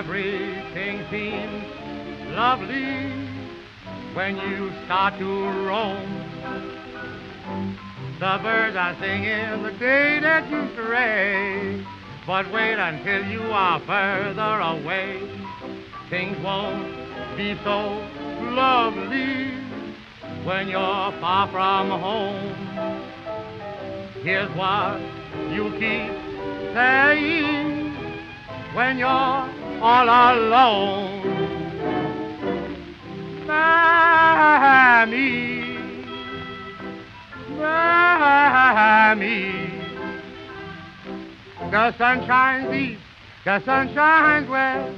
Everything seems lovely when you start to roam. The birds are singing the day that you stray. But wait until you are further away. Things won't be so lovely when you're far from home. Here's what you keep saying when you're all alone. Mammy, Mammy. The sun shines east, the sun shines west,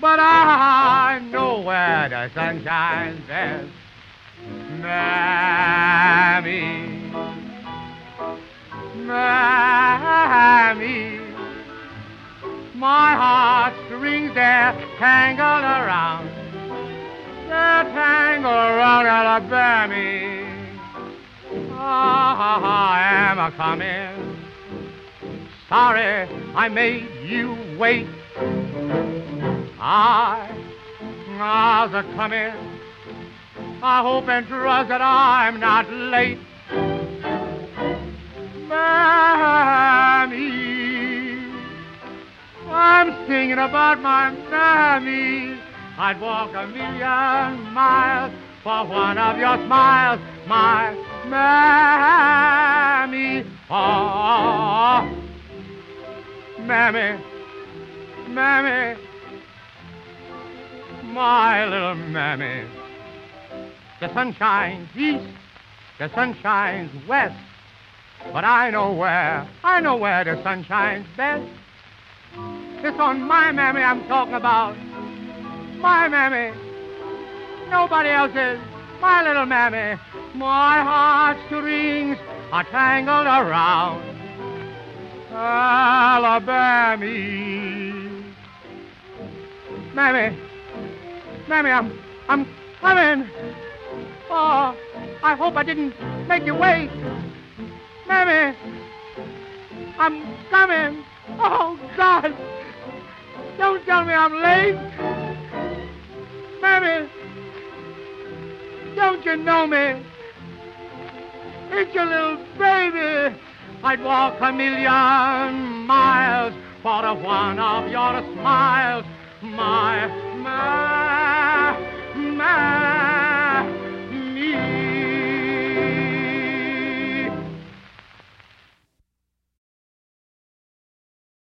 but I know where the sun shines best. Mammy, Mammy, my heartstrings they're tangled around, they're tangled around Alabama. Ah, ah, ah, I am a coming. Sorry I made you wait. I, I was a coming. I hope and trust that I'm not late. Mammy, I'm singing about my mammy. I'd walk a million miles for one of your smiles, my mammy. Oh, mammy, mammy, my little mammy. The sun shines east, the sun shines west, but I know where, I know where the sun shines best. It's on my mammy I'm talking about, my mammy, nobody else's, my little mammy. My heartstrings are tangled around Alabama. Mammy, Mammy, I'm, I'm coming. Oh, I hope I didn't make you wait. Mammy, I'm coming. Oh, God. Don't tell me I'm late. Mammy, don't you know me? It's your little baby. I'd walk a million miles for one of your smiles.